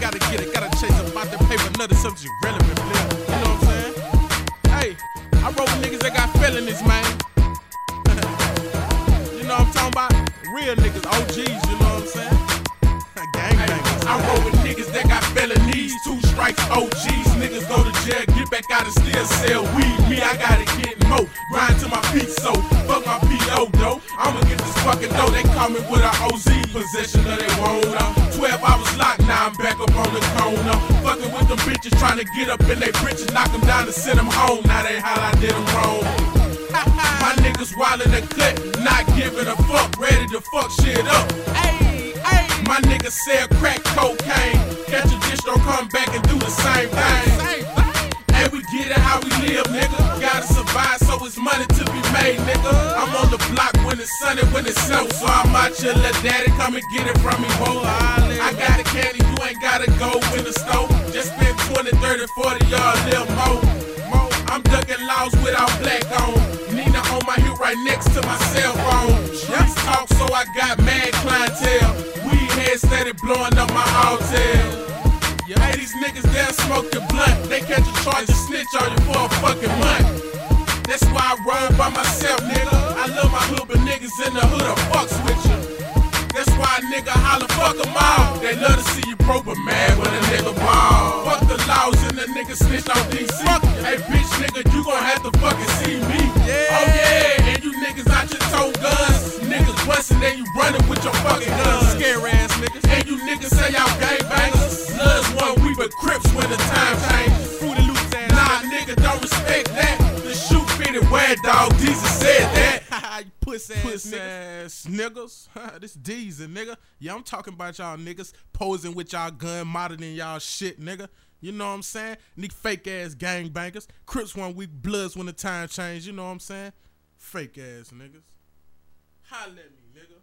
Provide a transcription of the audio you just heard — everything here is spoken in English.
gotta get it, gotta chase about the paper, another subject relevant, player. You know what I'm saying? Hey, I roll with niggas that got felonies, man. you know what I'm talking about? Real niggas, OGs, you know what I'm saying? Gangbangers. I roll with niggas that got felonies, two strikes, OGs. Niggas go to jail, get back out and still sell weed. Me, I gotta get more. Grind to my feet, so fuck my PO though. I'ma get this fucking dough. They call me with a OZ possession of they wanna. Bitches trying to get up in they britches, knock them down and send them home. Now they holla, I did them wrong. My niggas wildin' the cut, not giving a fuck, ready to fuck shit up. Hey, hey. My niggas sell crack cocaine. Catch a dish, don't come back and do the same thing. And we get it how we live, nigga. Gotta survive, so it's money to be made, nigga. I'm on the block when it's sunny, when it's snow. So I might your little daddy, come and get it from me, ho. 20, 30, 40 y'all little more. Mo, I'm ducking laws without black on. Nina on my hip right next to my cell phone. Streets talk, so I got mad clientele. Weed head steady blowing up my hotel. Yeah. Hey, these niggas down smoke the blunt. They catch a charge and snitch on you for a fucking month. That's why I roll by myself, nigga. I love my hood, but niggas in the hood are fucks with you. That's why a nigga holler, fuck 'em all. They love to see you broke, but mad when a nigga ball. Laws nigga snitch on DC. Hey, bitch, nigga, you gon' have to fucking see me. Yeah. Oh, yeah, and you niggas out your toe guns. Niggas bustin' and you running with your fucking guns. Scare ass niggas. And you niggas say y'all gangbangers. Bloods one, we but crips when the time changes. Fruity Loops ass Nah, nigga, don't respect that. The shoe fitted where dog Jesus said that. you pussy ass niggas. ass niggas. this Deezi, nigga. Yeah, I'm talking about y'all niggas posing with y'all gun, modeling y'all shit, nigga. You know what I'm saying? Nigga fake ass gang gangbangers. Crips one week, Bloods when the time change. You know what I'm saying? Fake ass niggas. Holla at me, nigga.